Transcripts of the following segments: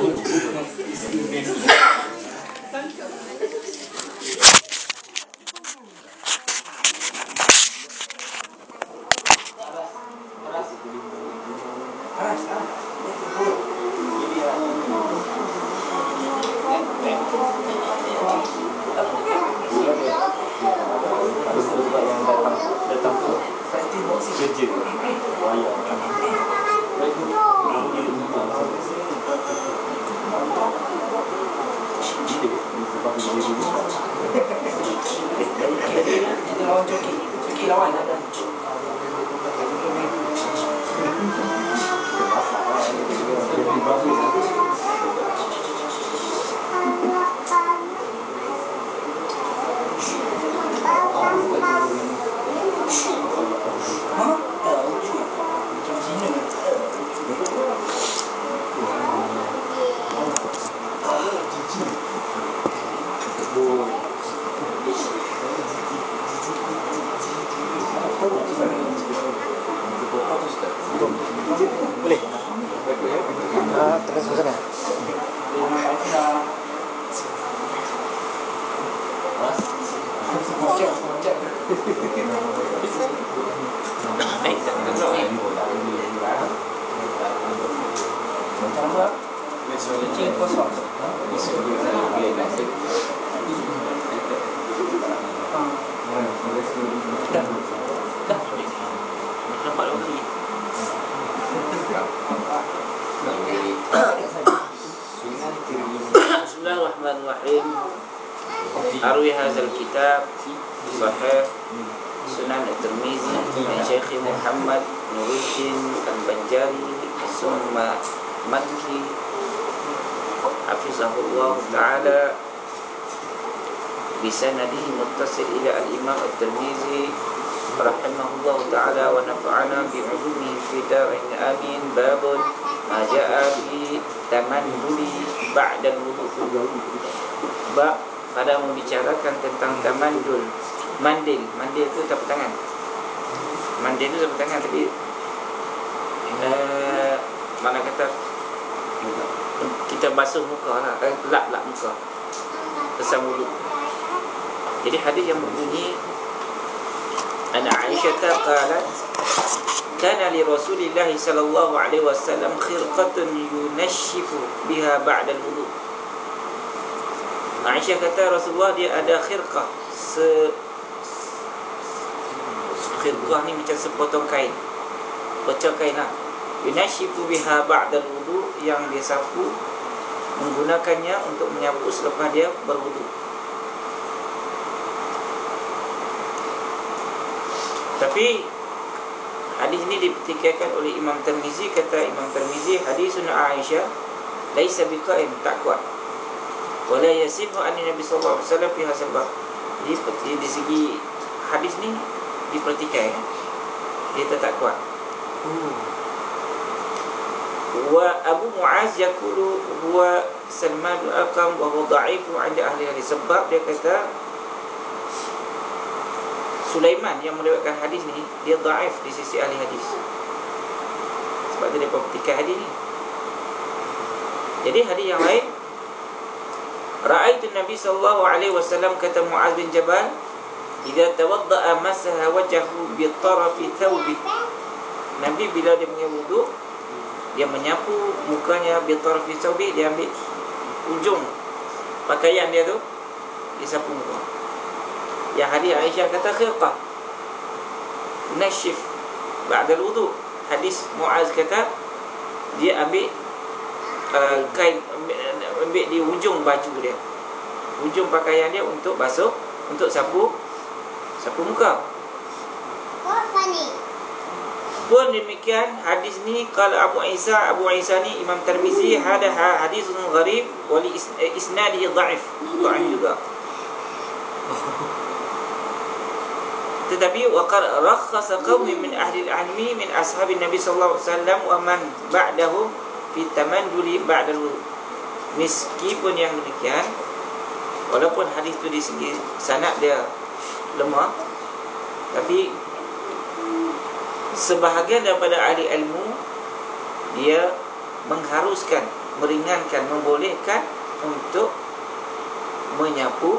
Boleh. chạy chạy chạy đúng rồi Hãy subscribe cho kênh Ghiền Mì Gõ Để không bỏ lỡ những video hấp dẫn ma mati Hafizahullah taala bi sanadihi muttasil ila al imam Al-Tirmizi. rahimahullah taala wa nafa'ana bi fidarin amin. Babun Maja'a bi taman tamanduli ba'dan wudu ba pada membicarakan tentang tamandul mandil. Mandil itu tepuk tangan. Mandil itu tepuk tangan tapi mana kata kita basuh muka lah eh, lap lap muka pesam mulut jadi hadis yang berbunyi Ana Aisyah qalat kana li Rasulillah sallallahu alaihi wasallam khirqatun yunashifu biha ba'da al-wudu. Aisyah kata Rasulullah dia ada khirqah se khirqah ni macam sepotong kain. Pecah kain lah. Yunashifu biha ba'da al-wudu yang dia sapu menggunakannya untuk menyapu selepas dia berwudu. Tapi hadis ini dipertikaikan oleh Imam Tirmizi kata Imam Tirmizi hadisun Aisyah laisa biqaim tak kuat. Wala yasifu an Nabi sallallahu alaihi wasallam fi hasal bab. Jadi di segi hadis ni dipertikai ya. Dia tak kuat. Wa Abu Muaz yaqulu huwa Salman al-Aqam wa huwa dha'ifu 'inda ahli hadis sebab dia kata Sulaiman yang meriwayatkan hadis ni dia dhaif di sisi ahli hadis. Sebab dia petikai hadis ni. Jadi hadis yang lain Ra'aitu Nabi sallallahu alaihi wasallam kata Muaz bin Jabal, "Idza tawadda'a masaha wajhahu bi tarafi thawbi." Nabi bila dia mengambil wuduk, dia menyapu mukanya bi tarafi thawbi, dia ambil ujung pakaian dia tu, dia sapu muka. Yang hadis Aisyah kata khirqah. Nashif Ba'da wudu. Hadis Muaz kata Dia ambil uh, Kain ambil, ambil di ujung baju dia. Ujung pakaian dia untuk basuh Untuk sapu Sapu muka pun demikian hadis ni kalau Abu Isa Abu Isa ni Imam Tirmizi ada hadis gharib wali isnadihi dhaif. Dhaif juga. Tetapi waqad rakhasa qaumi min ahli al-ilmi min ashabin nabi sallallahu alaihi wasallam wa man ba'dahum fi tamanduli ba'da al meskipun yang demikian walaupun hadis itu di segi sanad dia lemah tapi sebahagian daripada ahli ilmu dia mengharuskan meringankan membolehkan untuk menyapu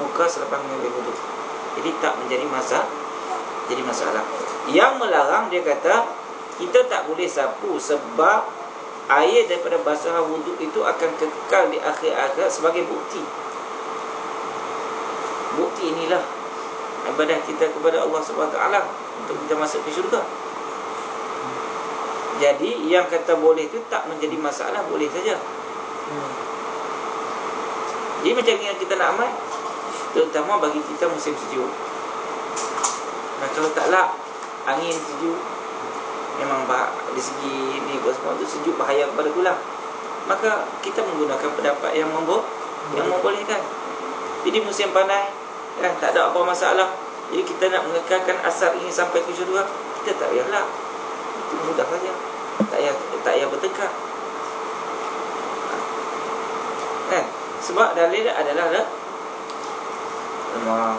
muka selepas mengambil wuduk. Jadi tak menjadi masa jadi masalah. Yang melarang dia kata kita tak boleh sapu sebab air daripada basahan wuduk itu akan kekal di akhir akhirat sebagai bukti. Bukti inilah ibadah kita kepada Allah Subhanahu taala untuk kita masuk ke syurga. Jadi yang kata boleh itu tak menjadi masalah boleh saja. Hmm. Jadi macam yang kita nak amal Terutama bagi kita musim sejuk Nah kalau taklah Angin sejuk Memang bah, dari segi ni semua tu sejuk bahaya kepada tulang Maka kita menggunakan pendapat yang membo Yang membolehkan Jadi musim panas kan, Tak ada apa masalah Jadi kita nak mengekalkan asar ini sampai ke syurga Kita tak payahlah Itu mudah saja Tak payah, tak payah bertengkar Kan sebab dalil adalah dah lemah.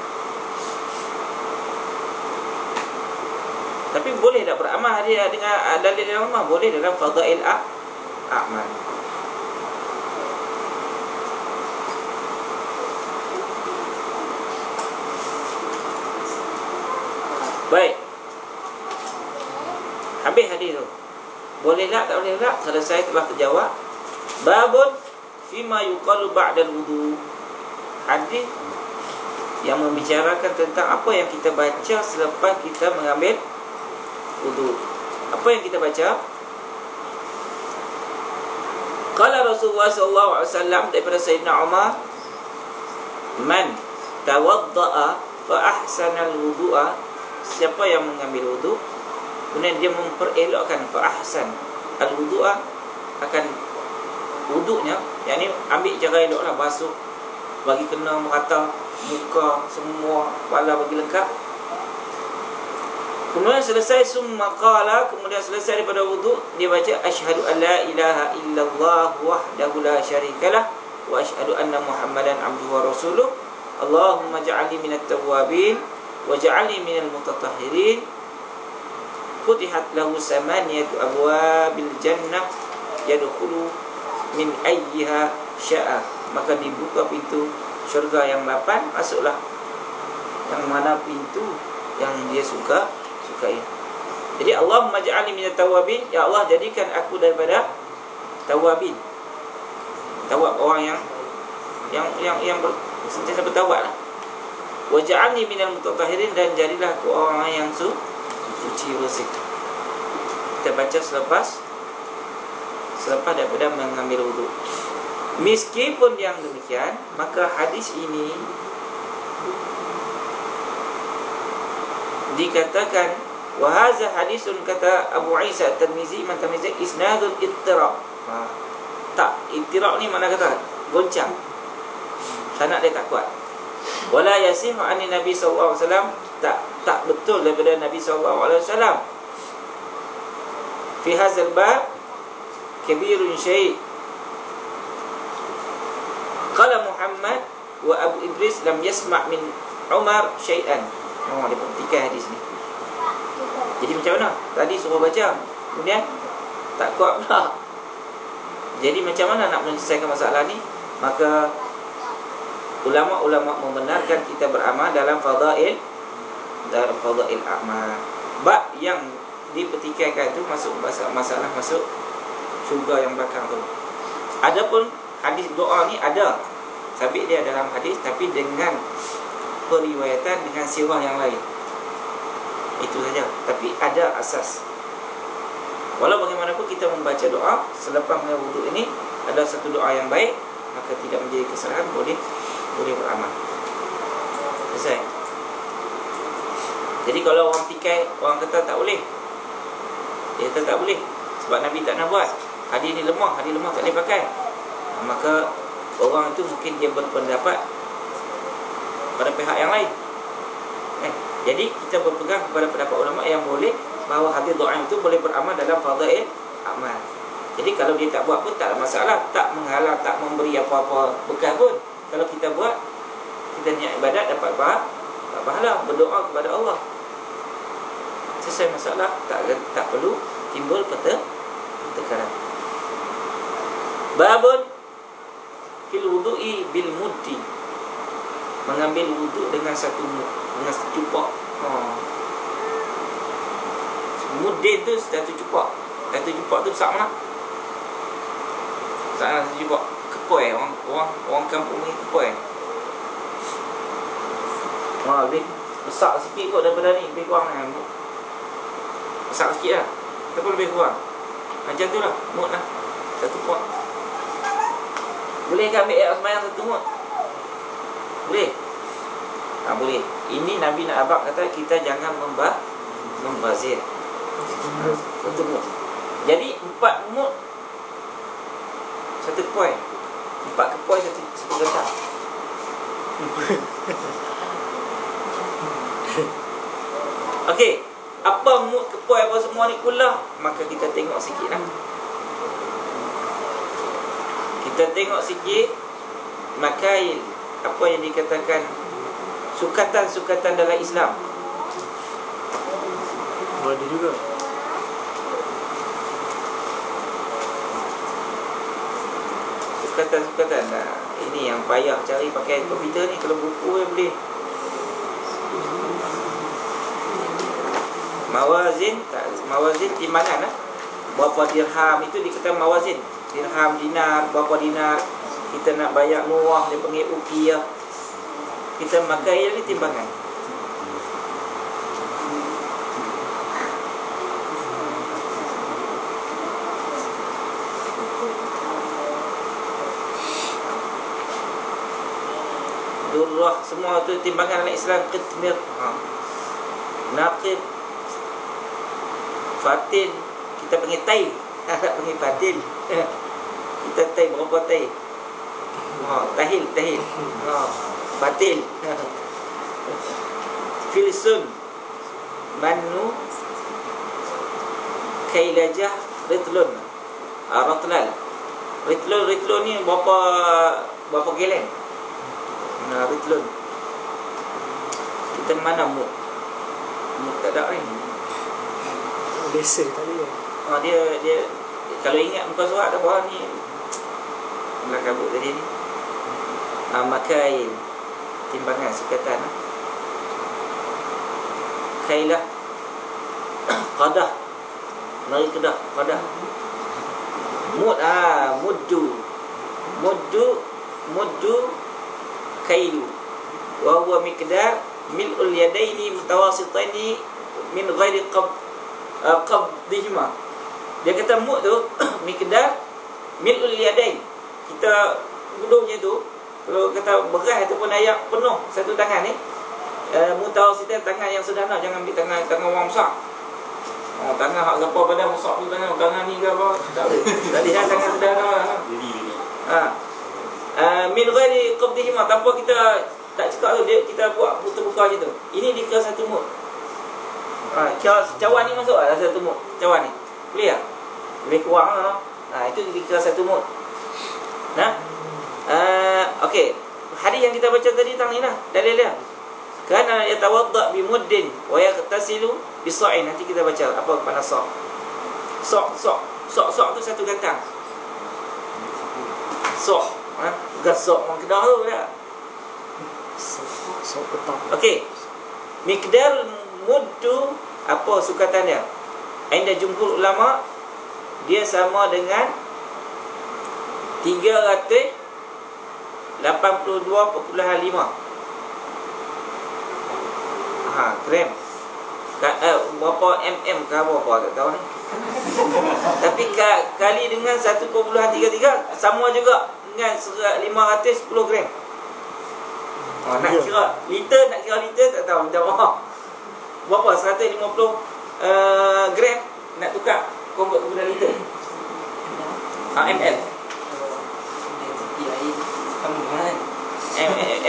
Tapi boleh tak beramal hari dengan dalil yang lemah? Boleh dalam fadail a amal. Baik. Habis hadis tu. Boleh tak tak boleh tak? Selesai telah terjawab. Babun fima yuqalu ba'dal wudu hadis yang membicarakan tentang apa yang kita baca selepas kita mengambil wudu apa yang kita baca Qala Rasulullah sallallahu alaihi wasallam daripada Sayyidina Umar man tawaddaa fa ahsana al-wudu'a siapa yang mengambil wudu kemudian dia memperelokkan fa ahsan. Al-wudu'a akan wuduknya yang ni ambil cara elok lah basuh bagi kena merata muka semua kepala bagi lengkap. Kemudian selesai summa qala kemudian selesai daripada wuduk dia baca asyhadu alla ilaha illallah wahdahu la syarikalah wa asyhadu anna muhammadan abduhu wa rasuluh. Allahumma ja'alni minat tawwabin wa ja'alni minal mutatahhirin futihat lahu samaniyatu abwabil jannah yadkhulu min ayyiha sya'a. Maka dibuka pintu syurga yang lapan masuklah. Yang mana pintu yang dia suka sukai. Jadi Allah maj'alni minat tawabin ya Allah jadikan aku daripada tawabin tawab orang yang yang yang yang ber, sentiasa bertawab lah waj'alni minal mutatahhirin dan jadilah aku orang yang su, suci bersih kita baca selepas selepas daripada mengambil wudhu. Meskipun yang demikian, maka hadis ini dikatakan wahaza hadisun kata Abu Isa At-Tirmizi man Tirmizi isnadul ittirab. Ha. Tak, ittirab ni mana kata? Goncang. Sanad dia tak kuat. Wala yasihu ani Nabi sallallahu alaihi wasallam tak tak betul daripada Nabi wasallam. Fi hadzal bab kabirun syai' Qala Muhammad wa Abu Idris lam yasma' min Umar syai'an. Oh, dia petikan hadis ni. Jadi macam mana? Tadi suruh baca. Kemudian tak kuat pula. Jadi macam mana nak menyelesaikan masalah ni? Maka ulama-ulama membenarkan kita beramal dalam fadail dalam fadail amal. Bab yang dipetikaikan itu masuk masalah masuk syurga yang belakang tu. Adapun hadis doa ni ada. Sabit dia dalam hadis tapi dengan periwayatan dengan sirah yang lain. Itu saja. Tapi ada asas. Walau bagaimanapun kita membaca doa selepas mengambil ini ada satu doa yang baik maka tidak menjadi kesalahan boleh boleh beramal. Selesai. Jadi kalau orang tikai, orang kata tak boleh. Dia kata tak boleh. Sebab Nabi tak nak buat. Hadis ni lemah, hadis lemah tak boleh pakai. Maka orang itu mungkin dia berpendapat pada pihak yang lain. Eh, jadi kita berpegang kepada pendapat ulama yang boleh bahawa hadis doa itu boleh beramal dalam fadail amal. Jadi kalau dia tak buat pun tak ada masalah, tak menghalang, tak memberi apa-apa bekas pun. Kalau kita buat, kita niat ibadat dapat pahala, dapat pahala berdoa kepada Allah. Selesai masalah, tak tak perlu timbul peta pertengkaran. Babun fil wudu'i bil muddi. Mengambil wuduk dengan satu dengan satu cupak. Ha. Muddin tu satu cupak. Satu cupak tu besar mana? Besar satu cupak. Kepoi orang orang orang kampung ni kepoi. Ha, lebih besar sikit kot daripada ni, lebih kurang ni. Besar sikit lah. Tapi lebih kurang. Macam tu lah, mud lah. Satu pot. Boleh ke ambil air semayang satu mud? Boleh? Tak boleh. Ini Nabi nak abang kata kita jangan membah membazir. Satu mud. Jadi empat mud satu poin. Empat kepoi satu satu gentang. Okey, apa mud kepoi apa semua ni pula, maka kita tengok sikit lah. Kita tengok sikit makail apa yang dikatakan sukatan-sukatan dalam Islam. Ada juga. Sukatan-sukatan nah, Ini yang payah cari pakai komputer ni Kalau buku ya boleh Mawazin tak, Mawazin timbangan lah Berapa dirham itu dikatakan mawazin. Dirham, dinar, berapa dinar Kita nak bayar murah Dia panggil ukiyah Kita makai ni timbangan. Durrah semua tu timbangan dalam Islam. Qitmir ha. Naqib Fatin Kita panggil tay Tak panggil fatin Kita tay berapa tay ha. Tahil Tahil. Ha. Fatin Filsun Manu. Kailajah Ritlun. Ha, Ratlal. Ritlun Ritlun ni berapa Berapa gelen? Nah, Ritlun. Kita mana mood Mood tak ada ni Biasa tadi ya. Ha, dia dia kalau ingat muka surat dah bawah ni belah kabut tadi ni. Ha, makail timbangan sukatan. Ha. Kailah qadah. Mari kedah qadah. Mud ah muddu. Muddu muddu kailu. Wa huwa miqdar mil'ul yadaini mutawasitaini min ghairi qab uh, qabdihima dia kata mud tu miqdar milul yadain. Kita macam tu kalau kata beras ataupun ayak penuh satu tangan ni uh, mutawasitan tangan yang sederhana jangan ambil tangan tangan orang besar. Oh, tangan hak siapa pada besar tu tangan tangan ni ke apa tak boleh. Lihat tangan sederhana ha. Uh, min ghairi qabdihima tanpa kita tak cakap tu dia kita buat buka-buka je tu. Ini dikira satu mud Ha, cawan ni masuk lah satu mud Cawan ni. Boleh tak? Lebih kurang lah ha, Itu dikira satu mud Nah? Uh, Okey. Hadis yang kita baca tadi tentang ni lah. Dalil dia. Kerana yatawadda bimuddin Wa yaktasilu bisa'in Nanti kita baca apa kepada sa' Sok, sok. Sok-sok tu satu gantang. Sok. Ha? Bukan sok orang kedah tu tak? Sok petang. Okey. Mikdar muddu apa sukatan dia? Ainda jumhur ulama dia sama dengan 382.5 ha gram Ka, eh, berapa mm ke apa tak tahu ni? Tapi ka, kali dengan 1.33 sama juga dengan 510 gram. Oh, nak kira liter nak kira liter tak tahu macam mana berapa? 150 uh, gram nak tukar? Convert kepada liter? Ha, ml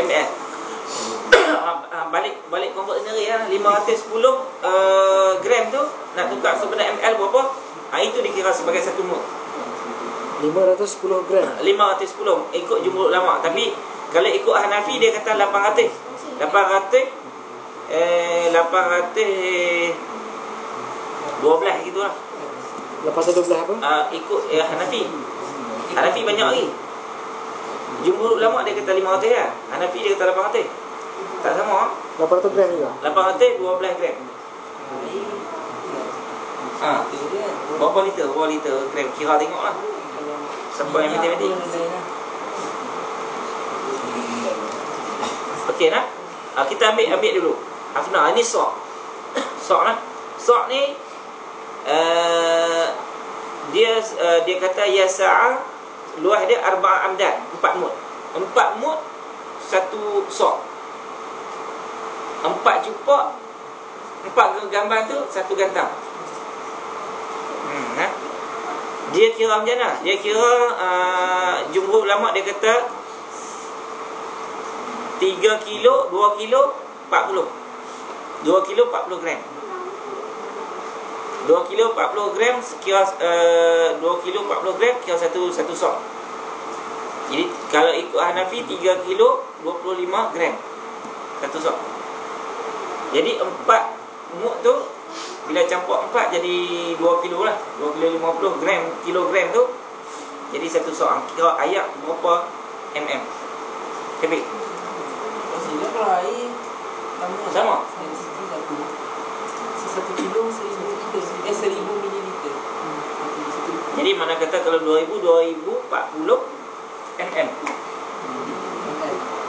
ml ha, balik balik convert sendiri lah 510 uh, gram tu nak tukar. Kepada ml berapa? Ha, itu dikira sebagai satu mol 510 gram. 510 ikut jumhur ulama. Tapi kalau ikut Hanafi dia kata 800 800 eh 800 12 gitulah Lepas tu 12 apa? uh, ikut eh, Hanafi Hanafi banyak lagi Jumhur ulama dia kata 500 lah Hanafi dia kata 800 Tak sama 800 gram juga 800 12 gram Ha. Berapa liter? Berapa liter gram? Kira tengok lah Siapa yang matematik Okey nak? Ha, kita ambil ambil dulu Afna, ini sok. Sok lah. Sok ni uh, Dia uh, dia kata Yasa'a Luas dia arba' amdad Empat mut. Empat mut Satu sok. Empat cupak Empat gambar tu Satu gantang. Hmm, ha? Dia kira macam mana? Dia kira uh, Jumhur ulama dia kata 3 kilo, 2 kilo, 40 2 kilo 40 gram. 2 kilo 40 gram Kira uh, 2 kilo 40 gram Kira satu satu sok Jadi kalau ikut Hanafi 3 kilo 25 gram. Satu sok Jadi 4 muk tu Bila campur 4 jadi 2 kilo lah. 2 kilo 50 gram Kilogram tu Jadi satu sok Kira ayat berapa mm Maksudnya kalau air sama. Sama? Dari segi satu Satu kilo seribu liter Eh seribu mililiter Jadi mana kata kalau 2000 2040 mm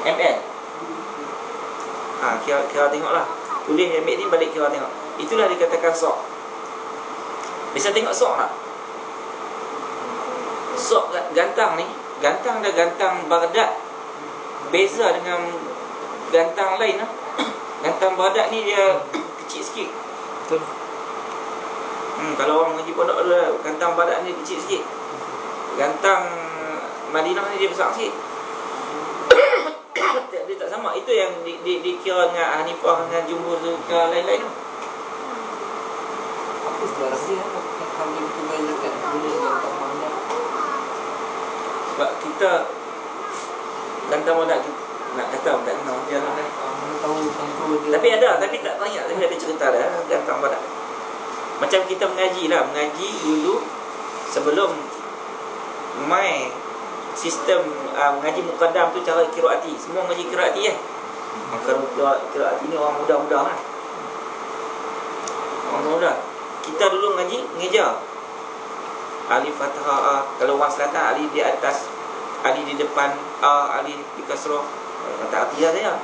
ml. Ha kira kira tengoklah. Tulis ambil ni balik kira tengok. Itulah dikatakan sok. Bisa tengok sok tak? Sok gantang ni, gantang dah gantang Baghdad. Beza dengan gantang lain lah. Gantang Baghdad ni dia kecil sikit. Betul Hmm, kalau orang mengaji pondok dulu lah, gantang badan ni kecil sikit. Gantang Madinah ni dia besar sikit. dia, dia tak sama. Itu yang di, di, dikira dengan Hanifah dengan Jumhur tu ke lain-lain tu. Apa sejarah dia dengan tak banyak Sebab kita gantang badan kita nak kata tak kenal dia lah. Tapi ada, tapi tak banyak. Tapi ada cerita dah gantang badan. Macam kita mengaji lah, mengaji dulu sebelum mai sistem uh, mengaji mukadam tu cara kiraati. Semua mengaji kiraati eh. Maka kiraati ni orang muda-muda lah. Orang muda. Kita dulu mengaji ngeja. Alif fathah A. Kalau orang selatan alif di atas, alif di depan A, alif di kasrah. Tak arti lah saya.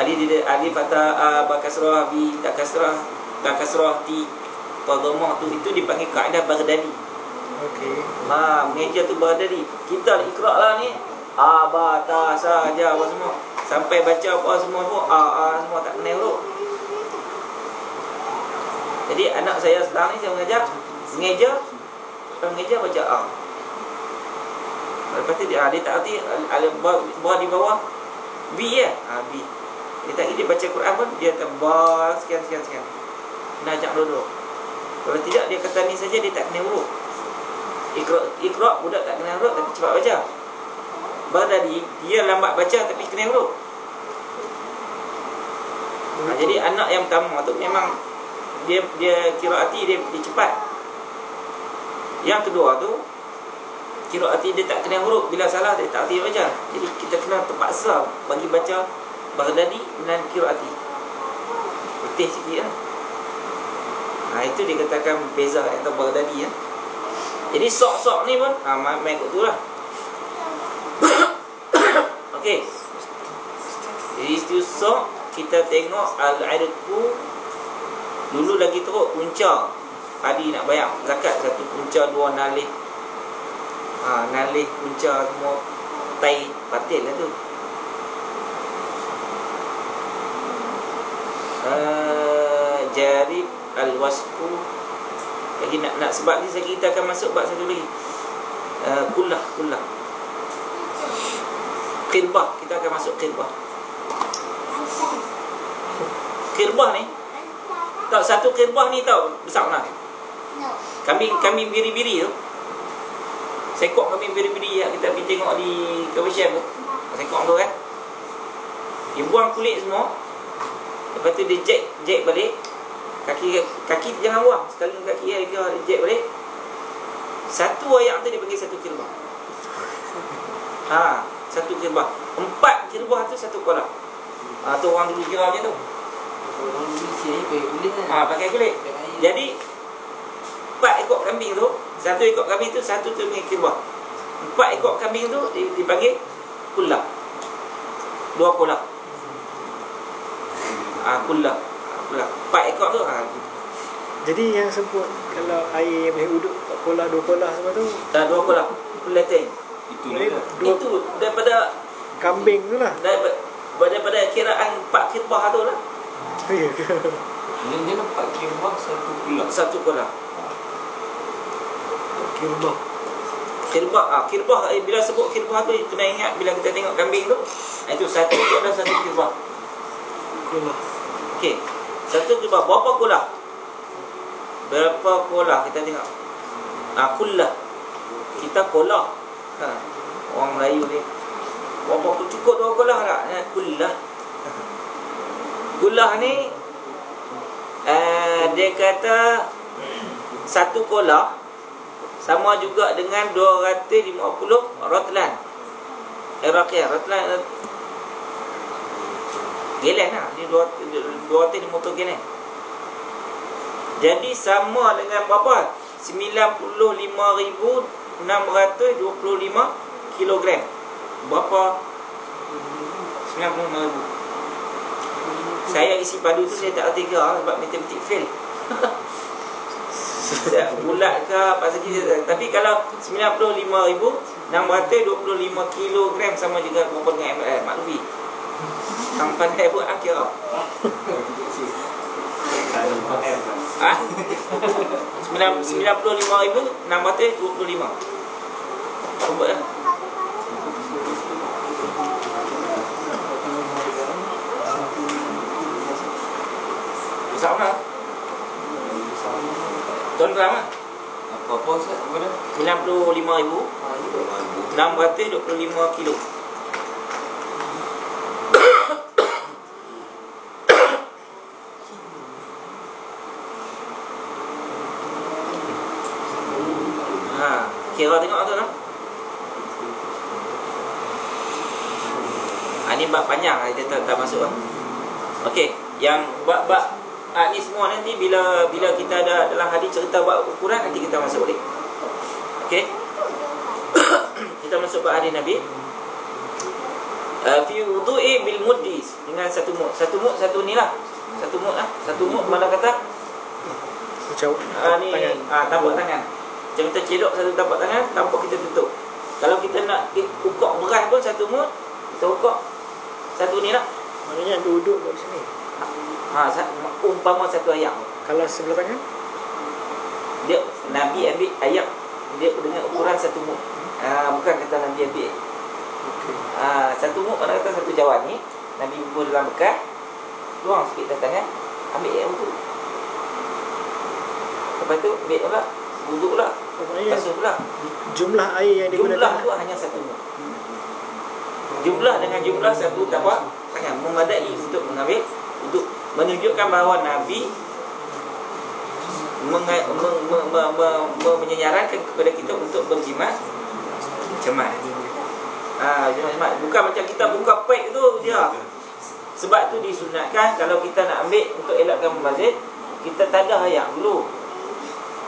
Ali di Ali fathah A ba kasrah bi tak kasrah tak kasrah ti dhammah tu itu dipanggil kaedah Baghdadi. Okey Ha, meja tu Baghdadi. Kita ikra lah ni. A ba ta sa ja apa semua. Sampai baca apa semua tu a a semua tak kena huruf. Jadi anak saya sekarang ni saya mengajar mengeja mengeja baca a. Lepas tu dia, dia tak arti bawah di bawah B ya. Ha, B. Dia tak dia baca Quran pun dia tebal sekian sekian sekian. Nak ajak duduk. Kalau tidak dia kata ni saja dia tak kena huruf. Ikra ikra budak tak kena huruf tapi cepat baca. Badari dia lambat baca tapi kena huruf. Ha, jadi anak yang pertama tu memang dia dia kiraati dia, dia cepat. Yang kedua tu kiraati dia tak kena huruf bila salah dia tak arti baca. Jadi kita kena terpaksa bagi baca Baghdadi dan kiraati. Putih sikit lah. Ha, itu dikatakan beza antara Baghdadi ya. Jadi sok-sok ni pun ha, main, main kot tu lah. Okey. Jadi itu sok kita tengok al-irqu dulu lagi teruk punca. Tadi nak bayar zakat satu punca dua nalih. Ha, nalih punca semua tai batil lah tu. Uh, jarib al-wasku lagi nak nak sebab ni saya kita akan masuk bab satu lagi. Uh, kullah kullah. Kirbah kita akan masuk kirbah kirbah ni? Tak satu kirbah ni tahu besar mana? Kambing kambing biri-biri tu. Sekok kambing biri-biri yang kita pergi tengok di Kawasan tu. Sekok tu kan? Dia buang kulit semua. Lepas tu dia jack, jack balik Kaki kaki jangan buang Sekali kaki dia, dia jack balik Satu ayam tu dipanggil satu kirbah. Ha, satu kirbah. Empat kirbah tu satu kolah. Ha, tu orang dulu kira macam tu. Orang dulu siap pakai kulit kan. Ha, pakai kulit. Air. Jadi empat ekor kambing tu, satu ekor kambing tu satu tu panggil kirbah. Empat ekor kambing tu di- dipanggil kullah. Dua kullah. Ah, kullah. Ah. Empat ekor tu ah, Jadi yang sebut kalau air yang boleh uduk kat kolah dua kolah semua tu ah, dua. Kullah teng. Itu dua Itu daripada kambing tu lah. daripada, daripada kiraan empat kirbah tu lah. Ya ke? Dia, dia nampak kirbah satu pula. Satu kullah. Kirbah. Kirbah, ah, kirbah eh, bila sebut kirbah tu kena ingat bila kita tengok kambing tu, ah, itu satu tu adalah satu kirbah. Kolah. Okey. Satu kirbah berapa kulah? Berapa kulah kita tengok. Ah, kullah. Kita kulah. Ha. Orang Melayu ni. Berapa cukup dua kulah tak? Eh, kullah. Kulah ni eh, dia kata satu kulah sama juga dengan 250 rotlan. Eh, rakyat. Rotlan eh, gelen lah. Ni 250 gelen. Jadi sama dengan berapa? 95,625 kilogram. Berapa? 95,000. Saya isi padu tu saya tak reti kira sebab matematik fail. Bulat ke apa saja Tapi kalau 95,625 kilogram sama juga berapa dengan ML Mak Lubi Hang pandai buat ah, kira Tak nampak F kan. Ha? 95,625 Sebut lah Sama Tuan berapa? Apa-apa Ustaz? Apa dah? 95,625 Ah, itu. kilo Ha, kira tengok tu lah. Ha, ni bab panjang kita tak, tak masuk lah. Okey, yang bab-bab ha, ni semua nanti bila bila kita ada dalam hadis cerita bab ukuran nanti kita masuk balik. Okey. kita masuk bab hadis Nabi. Uh, fi wudu'i bil muddi dengan satu mud. Satu mud satu ni lah. Satu mud lah. Satu mud mana kata? Macam Ah ni tangan. ah tapak tangan. Macam kita cedok satu tapak tangan, tapak kita tutup. Kalau kita nak ukok beras pun satu mut, kita ukok satu ni lah. Maknanya ambil uduk kat sini. Ha, sa- umpama satu ayam. Kalau sebelah tangan, Dia Nabi ambil ayam dia dengan ukuran satu mut. Ah bukan kata Nabi ambil. Ah satu mut mana kata satu cawan ni, Nabi bubuh dalam bekas, tuang sikit tangan, ambil air wuduk. Lepas tu ambil pula, wuduk pula. jumlah air yang Jumlah digunakan tu hanya satu. Jumlah dengan jumlah satu tapak tangan memadai untuk mengambil untuk menunjukkan bahawa Nabi menga, me, me, me, me, me, kepada kita untuk berjimat cemat. Ah, jimat cemat. Bukan macam kita buka pack tu dia. Sebab tu disunatkan kalau kita nak ambil untuk elakkan membazir, kita tadah ayak dulu.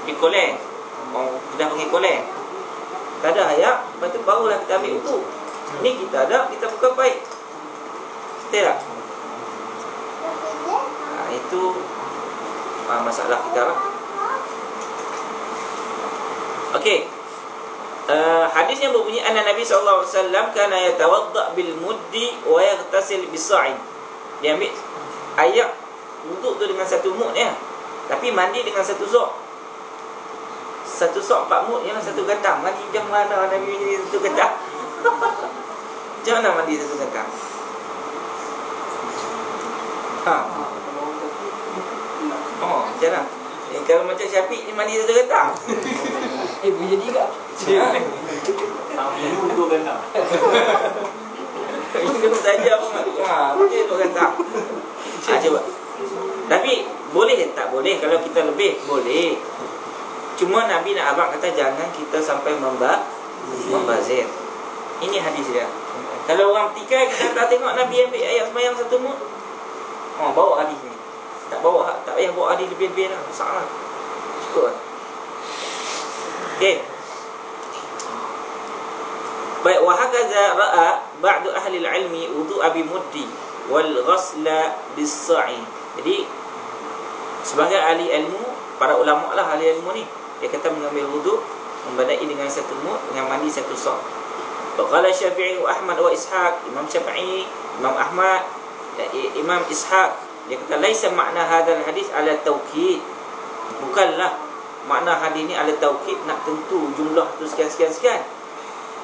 Di Oh, kita panggil koleng. Tadah ayak, lepas tu barulah kita ambil itu. Ni kita ada, kita buka baik. Betul tak? Ha, itu ha, masalah kita lah. Okey. Uh, hadis yang berbunyi anna Nabi sallallahu alaihi wasallam kana yatawadda bil muddi wa yaghtasil bis sa'id. Dia ambil ayak wuduk tu dengan satu mud ya. Tapi mandi dengan satu sok. Satu sok empat mud yang satu gantang. Mandi macam mana Nabi mandi satu gantang? macam mana mandi satu gantang? Ha. Oh, macam mana? Eh, kalau macam Syafiq ni mandi satu gantang. Eh boleh jadi tak? Minum dua gantang. Minum saja pun ha, Mungkin tu kata ha, Coba Tapi Boleh tak boleh Kalau kita lebih Boleh Cuma Nabi nak abang kata jangan kita sampai memba membazir. Ini hadis dia. Kalau orang petikai kita tak tengok Nabi ambil ayat sembahyang satu mut. Oh, bawa hadis ni. Tak bawa tak payah bawa hadis lebih-lebih dah. Besar lah. Cukup lah. Okey. Baik, wa hakaza ra'a ba'du ahli al-ilmi wudu' abi muddi wal ghasla bis-sa'i. Jadi sebagai ahli ilmu, para ulama lah ahli ilmu ni, dia kata mengambil wudu' membadai dengan satu mud dengan mandi satu sa'. Qala Syafi'i wa Ahmad wa Ishaq, Imam Syafi'i, Imam Ahmad, Imam Ishaq dia kata laisa makna hadzal hadis ala taukid. Bukanlah makna hadis ni ala taukid nak tentu jumlah tu sekian-sekian sekian.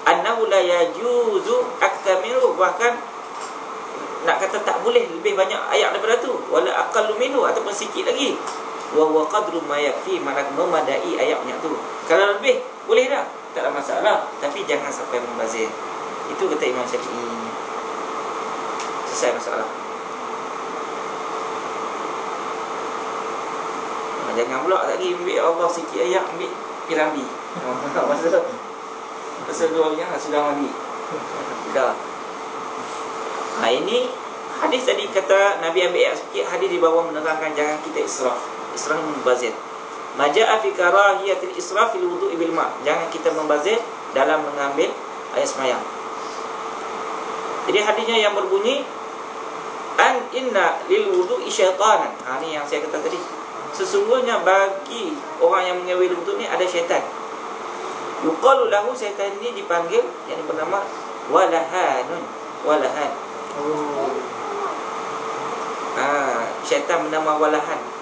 Annahu la yajuzu akthar minhu bahkan nak kata tak boleh lebih banyak ayat daripada tu wala aqallu minhu ataupun sikit lagi wa huwa qadru ma yakfi mana memadai ayatnya tu. Kalau lebih boleh dah. Tak ada masalah. Tapi jangan sampai membazir. Itu kata Imam Syafi'i. Selesai masalah. Ha, jangan pula lagi ambil Allah sikit ayat ambil pirambi masa masa dua yang sudah mandi dah. Ha, ini hadis tadi kata Nabi ambil ayat sikit hadis di bawah menerangkan jangan kita israf israf membazir Maja'a fi karahiyatil israf fil wudu'i bil ma'. Jangan kita membazir dalam mengambil air semayang. Jadi hadisnya yang berbunyi an inna lil wudu'i syaitanan. Ha ni yang saya kata tadi. Sesungguhnya bagi orang yang mengambil wudu ni ada syaitan. Yuqalu lahu syaitan ini dipanggil yang bernama walahanun. Walahan. Oh. Ha, syaitan bernama walahan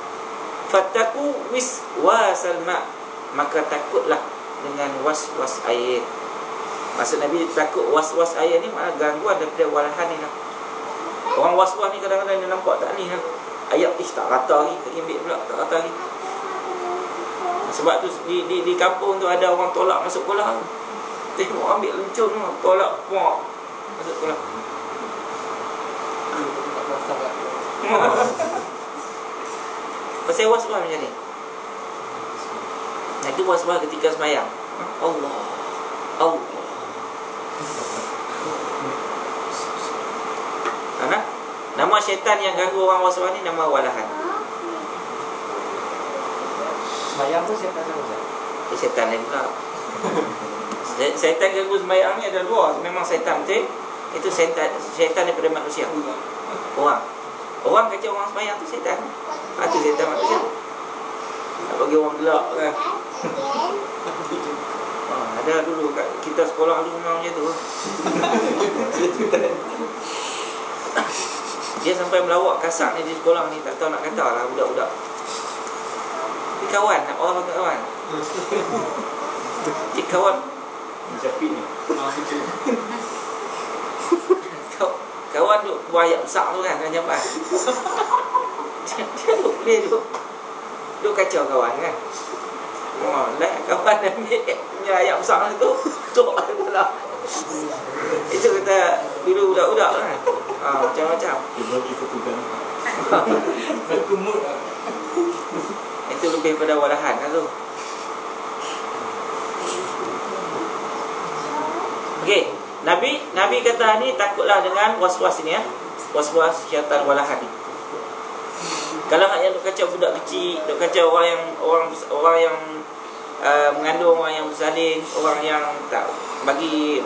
fataku wis wasal ma. Maka takutlah dengan was-was air. Maksud Nabi takut was-was air ni makna gangguan daripada walahan ni lah. Orang was-was ni kadang-kadang dia nampak tak ni lah. Ayat ish tak rata lagi tak ambil pula tak rata lagi. Sebab tu di, di, di kampung tu ada orang tolak masuk sekolah. Tengok ambil lencung tu tolak puak masuk sekolah Pasal was-was macam ni? Nah, itu was-was ketika semayang? Allah. Allah. Mana? Nama syaitan yang ganggu orang was-was ni Nama walahan Semayang tu siapa tahu Ustaz? Eh, syaitan lain pula. Sy- Syaitan ganggu semayang ni ada dua. Memang syaitan betul. Itu syaitan, syaitan daripada manusia. Orang. Orang kacau orang semayang tu syaitan ha, Itu syaitan manusia Nak bagi orang gelak kan. Ha, Ada dulu kat kita sekolah dulu memang macam tu. Dia sampai melawak kasar ni di sekolah ni Tak tahu nak kata lah budak-budak. Tapi kawan, nak orang panggil kawan. Cik kawan. Syafiq ni. Kau- Kawan duk buat ayat besar tu kan Kan jambat Dia, boleh duk Duk kacau kawan kan? Oh, lah kawan ambil punya ayat besar tu Tuk lah Itu kata dulu budak-budak kan? Ha, Macam-macam. Dia bagi ketugan. Berkumut Itu lebih pada walahan lah tu. Okey, Nabi Nabi kata ni takutlah dengan was-was ni ya. Was-was syaitan walahan ni. Kalau hak yang duk kacau budak kecil, duk kacau orang yang orang orang yang uh, mengandung, orang yang bersalin, orang yang tak bagi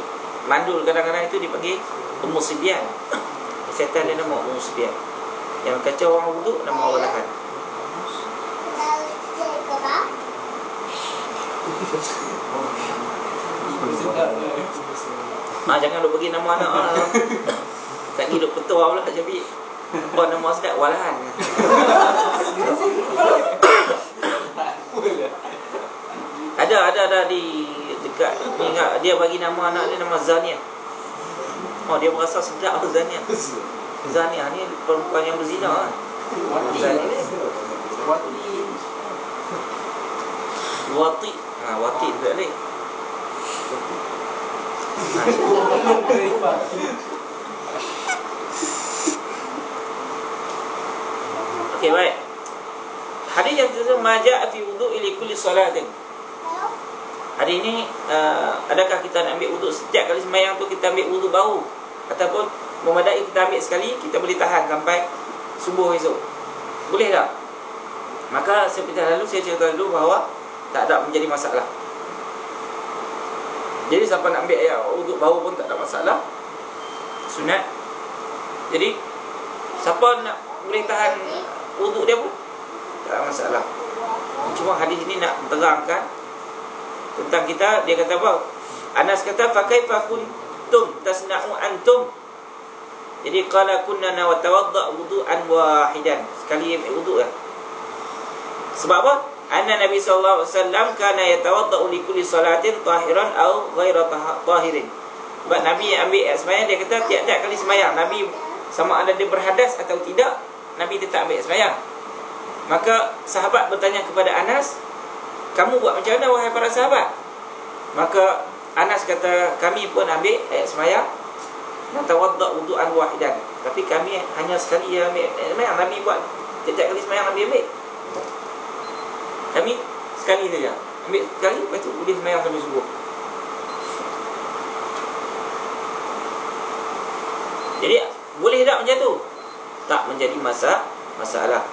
mandul kadang-kadang itu dipanggil umusibian. Syaitan dia nama umusibian. Yang kacau orang wuduk nama walahan. Sedap Ha, jangan duk bagi nama anak. Tak ni duk petua pula jadi apa nama sedap walahan. ada ada ada di dekat ni ingat dia bagi nama anak dia nama Zania. Oh dia berasa sedap tu Zania. Zania ni perempuan yang berzina kan. Zania. Wati Wati. Ha wati juga ni. Okey baik. Hadis yang kedua maja fi wudu'i li kulli salatin. Hari ini uh, adakah kita nak ambil wuduk setiap kali semayang tu kita ambil wuduk baru ataupun memadai kita ambil sekali kita boleh tahan sampai subuh esok. Boleh tak? Maka seperti lalu saya cerita dulu bahawa tak ada menjadi masalah. Jadi siapa nak ambil air wuduk baru pun tak ada masalah. Sunat. Jadi siapa nak boleh tahan wuduk dia pun tak masalah. Cuma hadis ini nak terangkan tentang kita dia kata apa? Anas kata pakai fakun tum tasna'u antum. Jadi qala kunna nawatawadda wudu'an wahidan. Sekali wuduk lah. Sebab apa? Anna Nabi sallallahu alaihi wasallam kana yatawaddau li kulli salatin tahiran aw ghaira tahirin. Sebab Nabi ambil sembahyang dia kata tiap-tiap kali sembahyang Nabi sama ada dia berhadas atau tidak Nabi tetap ambil sembahyang. Maka sahabat bertanya kepada Anas, "Kamu buat macam mana wahai para sahabat?" Maka Anas kata, "Kami pun ambil ayat sembahyang natawadda wudu'an wahidan." Tapi kami hanya sekali yang ambil sembahyang Nabi buat tiap-tiap kali sembahyang Nabi ambil. Kami sekali saja Ambil sekali Lepas tu boleh semayang sampai subuh Jadi Boleh tak macam tu? Tak menjadi masa masalah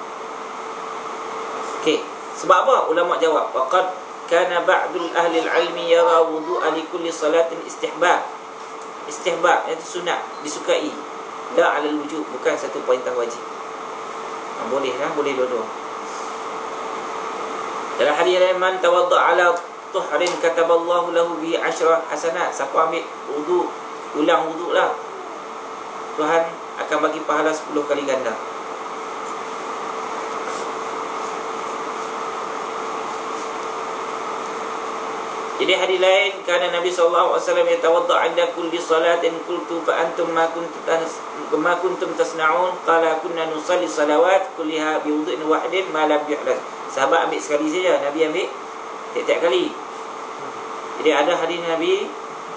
Okey Sebab apa? Ulama jawab Waqad Kana ba'dul ahli al-ilmi Yara wudu'a li kulli salatin istihbab Istihbab Itu sunat Disukai La ala wujud Bukan satu perintah wajib ha, Boleh lah Boleh dua-dua dalam hadis lain man tawadda ala tuhrin kataballahu lahu bi asyra hasanat. Siapa ambil wudu, ulang wuduklah. Tuhan akan bagi pahala 10 kali ganda. Jadi hadis lain kerana Nabi sallallahu alaihi wasallam yatawadda 'inda kulli salatin qultu fa antum ma kuntum ma kuntum tasna'un qala kunna nusalli salawat kulliha bi wudhu'in wahidin ma lam yuhdath. Sahabat ambil sekali saja, Nabi ambil tiap-tiap kali. Jadi ada hadis Nabi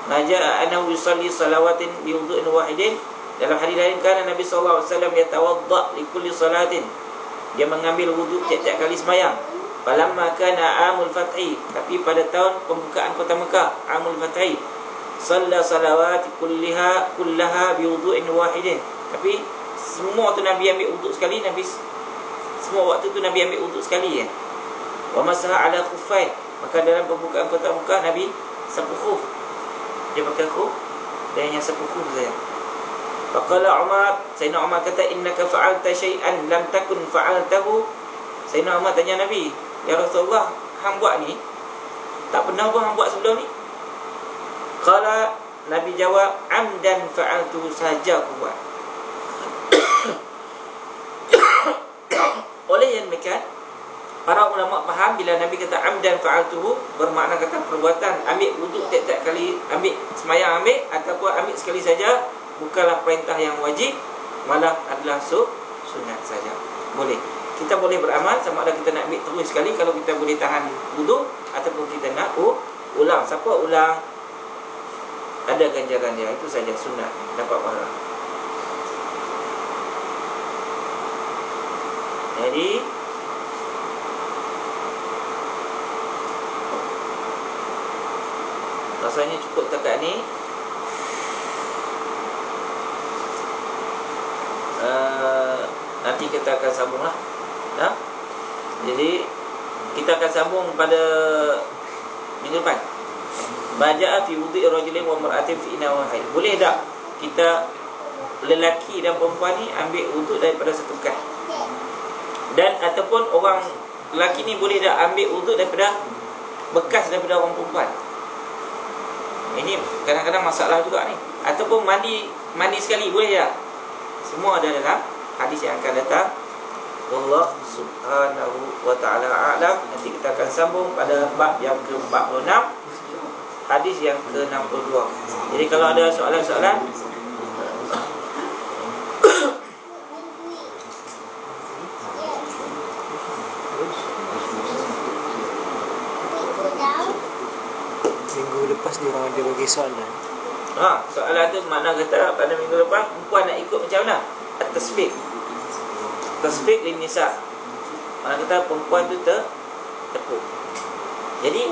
Maja anahu yusalli salawatin bi wudhu'in wahidin. Dalam hadis lain kan Nabi sallallahu alaihi wasallam yatawadda li kulli salatin. Dia mengambil wuduk tiap-tiap kali sembahyang. Falamma kana amul fathi, tapi pada tahun pembukaan kota Mekah, amul fathi, salla salawat kulliha kullaha bi wudhu'in wahidin. Tapi semua tu Nabi ambil wuduk sekali, Nabi semua waktu tu Nabi ambil untuk sekali ya. Wa masaha ala khuffai. Maka dalam pembukaan kota Mekah Nabi sapu khuf. Dia pakai khuf dan yang sapu khuf saja. Faqala Umar, Sayyidina Umar kata innaka fa'alta syai'an lam takun fa'altahu. Sayyidina Umar tanya Nabi, "Ya Rasulullah, hang buat ni tak pernah pun hang buat sebelum ni?" Qala Nabi jawab, "Amdan fa'altu saja buat." Oleh yang demikian Para ulama faham bila Nabi kata amdan fa'altuhu bermakna kata perbuatan ambil wuduk tiap-tiap kali ambil semayang ambil ataupun ambil sekali saja bukanlah perintah yang wajib malah adalah su sunat saja. Boleh. Kita boleh beramal sama ada kita nak ambil terus sekali kalau kita boleh tahan wuduk ataupun kita nak uh, ulang. Siapa ulang ada ganjaran dia itu saja sunat dapat pahala. Jadi Rasanya cukup dekat ni uh, Nanti kita akan sambung lah ya? Jadi Kita akan sambung pada Minggu depan. Baja'a fi wudhi rajulin wa mar'atin fi ina wahid. Boleh tak kita Lelaki dan perempuan ni ambil wudhu daripada satu bekas Dan ataupun orang Lelaki ni boleh tak ambil wudhu daripada Bekas daripada orang perempuan? Ini kadang-kadang masalah juga ni. Ataupun mandi Mandi sekali boleh tak? Semua ada dalam hadis yang akan datang Allah subhanahu wa ta'ala a'lam Nanti kita akan sambung pada bab yang ke-46 Hadis yang ke-62 Jadi kalau ada soalan-soalan lepas dia orang ada bagi soalan. Ha, soalan tu makna kata pada minggu lepas perempuan nak ikut macam mana? Tasbih. Tasbih lin nisa. Makna kata perempuan tu ter tepuk. Jadi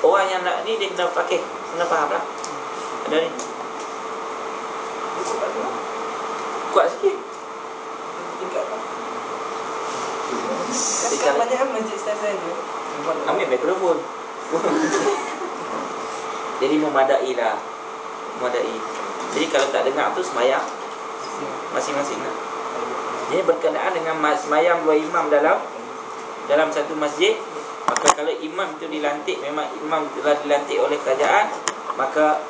Orang yang nak ni dia kena pakai. Kena faham lah. Ada ni. Kuat sikit. Tingkat banyak kan masjid style-style tu? Ambil mikrofon. Jadi memadai lah. Memadai. Jadi kalau tak dengar tu semayang Masing-masing lah Jadi berkenaan dengan semayang dua imam dalam Dalam satu masjid Maka kalau imam itu dilantik Memang imam telah dilantik oleh kerajaan Maka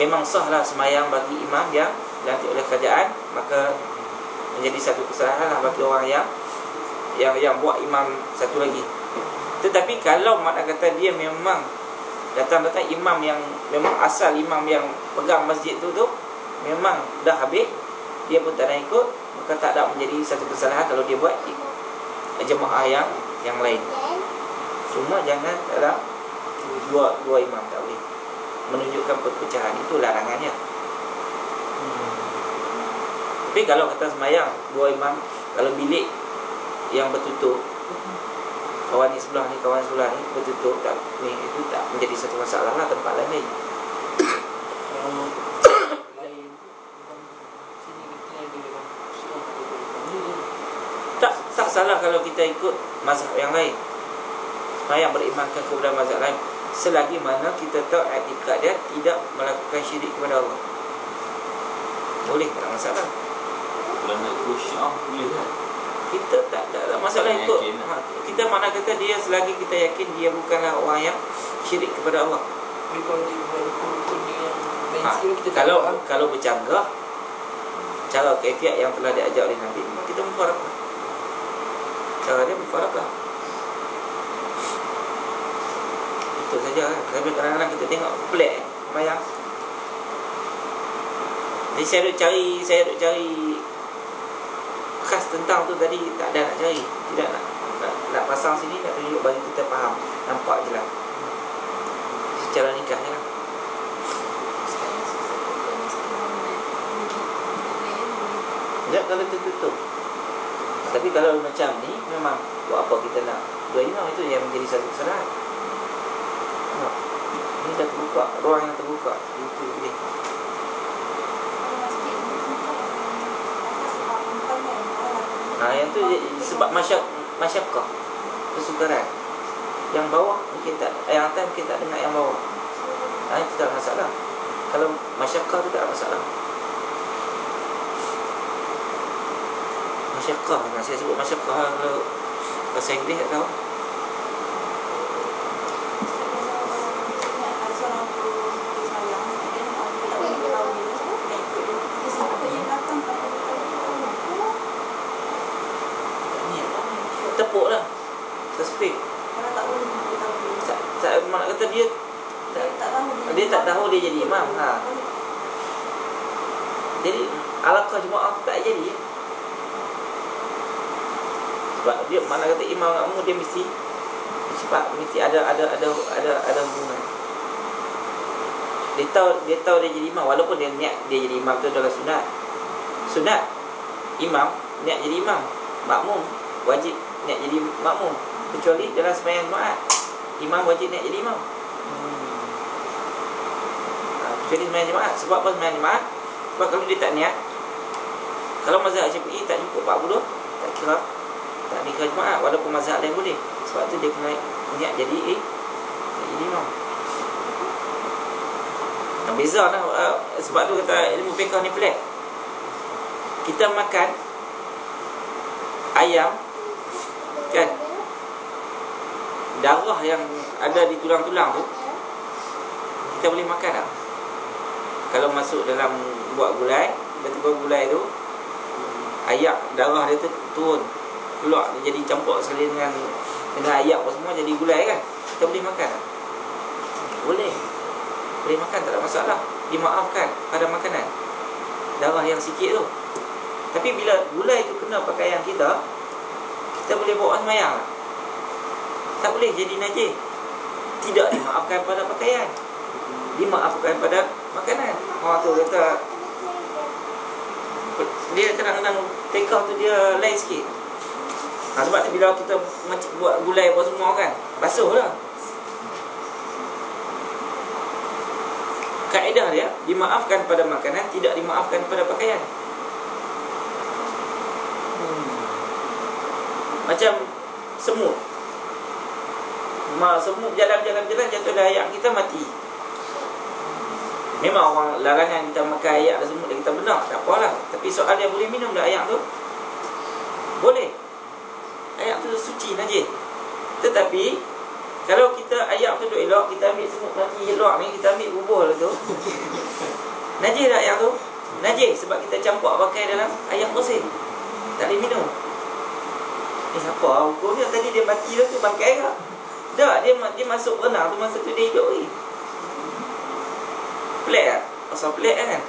Memang sahlah semayang bagi imam yang dilantik oleh kerajaan Maka menjadi satu kesalahan lah bagi orang yang yang yang buat imam satu lagi. Tetapi kalau makna kata dia memang datang-datang imam yang memang asal imam yang pegang masjid tu tu memang dah habis dia pun tak nak ikut maka tak ada menjadi satu kesalahan kalau dia buat jemaah yang yang lain. Cuma jangan dalam dua dua imam tak boleh menunjukkan perpecahan itu larangannya. Tapi kalau kata semayang dua imam kalau bilik yang bertutup kawan ni sebelah ni kawan sebelah ni bertutup tak ni itu tak menjadi satu masalah lah tempat lain Kalau lain Sini kita ada Semua kata tu Boleh salah kalau kita ikut mazhab yang lain. Semayang berimankan kepada mazhab lain. Selagi mana kita tahu etikad dia tidak melakukan syirik kepada Allah. Boleh tak masalah? Kalau nak ikut syiah boleh kan? kita tak tak ada masalah Yakin ikut. lah. ha, kita mana kata dia selagi kita yakin dia bukanlah orang yang syirik kepada Allah. Ha, kalau kalau bercanggah cara kefiat yang telah diajar oleh Nabi kita mufarakah cara dia mufarakah itu saja kan tapi kadang-kadang kita tengok pelik bayang jadi saya duk cari saya duk cari khas tentang tu tadi tak ada nak cari. Tidak nak nak, nak pasang sini nak tunjuk bagi kita faham. Nampak je lah. Secara nikah je lah. Sekejap kalau tertutup Tapi kalau macam ni Memang buat apa kita nak imam itu yang menjadi satu kesalahan? Ini dah terbuka Ruang yang terbuka Itu boleh Nah, yang tu sebab masyak masyakkah kesukaran. Yang bawah mungkin tak yang atas mungkin tak dengar yang bawah. Nah, itu tak masalah. Kalau masyakkah tu tak ada masalah. Masyakkah, nah, saya sebut masyakkah kalau bahasa Inggeris tak tahu. Tepuk lah. Tersepik. Tak, tak, mak kata dia dia tak tahu dia jadi imam. Ha. Jadi alaqah jemaah tu tak jadi. Sebab dia mana kata imam makmum dia mesti cepat mesti ada ada ada ada ada hubungan. Dia tahu dia tahu dia jadi imam walaupun dia niat dia jadi imam tu adalah sunat. Sunat imam niat jadi imam. Makmum wajib niat jadi makmum kecuali dalam sembahyang Jumaat. Imam wajib niat jadi imam. Ha, kecuali sembahyang Jumaat. Sebab apa sembahyang Jumaat? Sebab kalau dia tak niat kalau mazhab Syafi'i tak cukup 40 tak kira dikira Jumaat walaupun mazhab lain boleh. Sebab tu dia kena niat jadi eh, jadi imam. Nah, beza lah uh, sebab tu kata ilmu fiqh ni pelik. Kita makan ayam kan darah yang ada di tulang-tulang tu kita boleh makan tak? Kalau masuk dalam buat gulai, dah tiba gulai tu ayak darah dia tu turun keluar dia jadi campur sekali dengan dengan apa semua jadi gulai kan? Kita boleh makan? Boleh. Boleh makan tak ada masalah. Dimaafkan pada makanan. Darah yang sikit tu. Tapi bila gulai tu kena pakaian kita kita boleh bawa semayang. Tak? tak boleh jadi najis. Tidak dimaafkan pada pakaian. Dimaafkan pada makanan. Orang tu kata dia kadang-kadang take off tu dia lain sikit ha, sebab tu bila kita buat gulai apa semua kan Basuh lah. Kaedah dia Dimaafkan pada makanan Tidak dimaafkan pada pakaian. Macam Semut. Ma, Semut jalan-jalan-jalan Jatuh dah ayak kita mati. Memang orang larangan kita makan ayak dan semut dan kita benar Tak apalah. Tapi soal dia boleh minum dah ayak tu Boleh Ayak tu suci najis Tetapi Kalau kita ayak tu duk elok Kita ambil semut mati elok ni Kita ambil bubur tu. Najis tak ayak tu? Najis sebab kita campur pakai dalam ayak bersih Tak boleh minum. Eh siapa? Lah hukum dia Tadi dia mati tu bangkai ke? Tak dia, dia masuk renang tu Masa tu dia hidup lagi. Pelik tak? Pasal pelik kan?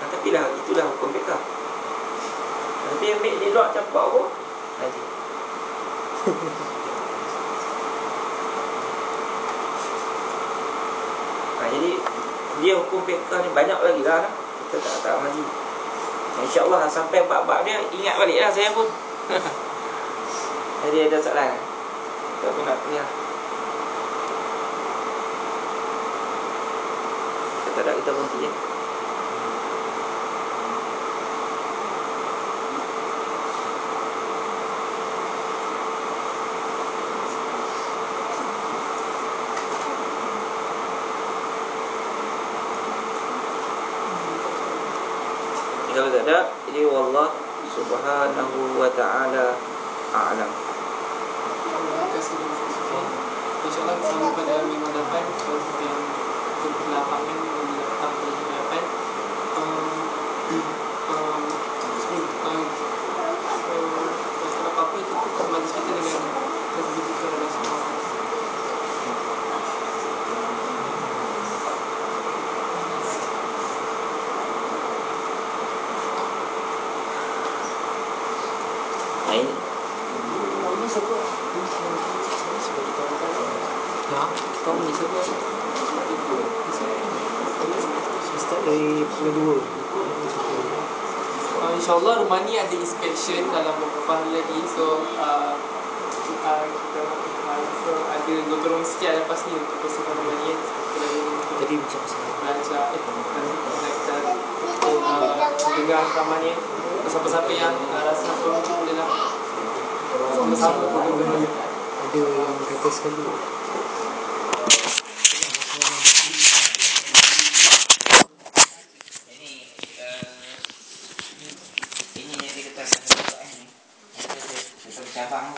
Nah, tapi lah, itulah hukum mereka. Tapi ambil luar campak apa? Najis nah, Jadi Dia hukum fiqah ni banyak lagi lah. Nah. Kita tak tak ngaji InsyaAllah sampai bab-bab dia Ingat balik lah saya pun. Jadi ada soalan? Kita pun nak tanya Kita tak kita berhenti je Jadi Kalau tak ada Jadi Wallah Subhanahu wa ta'ala A'lam Terima kasih Ustaz. InsyaAllah bersama pada minggu depan Kelas yang ke-8 kan Minggu datang pada minggu depan Um, um, um, so, Tak salah apa-apa Kita tutup majlis kita dengan Kasih kita Allah SWT Nah ini Ya, kau ni siapa? Start dari pukul dua Uh, InsyaAllah rumah ni ada inspection dalam beberapa hari lagi. So uh, uh, kita uh, so ada gotong sikit lepas ni untuk bersihkan rumah ni Kita Tadi macam belajar eh nanti kita uh, dengar rekaman ni. Siapa-siapa yang uh, rasa perlu boleh lah Sama-sama kita Ada yang kata sekali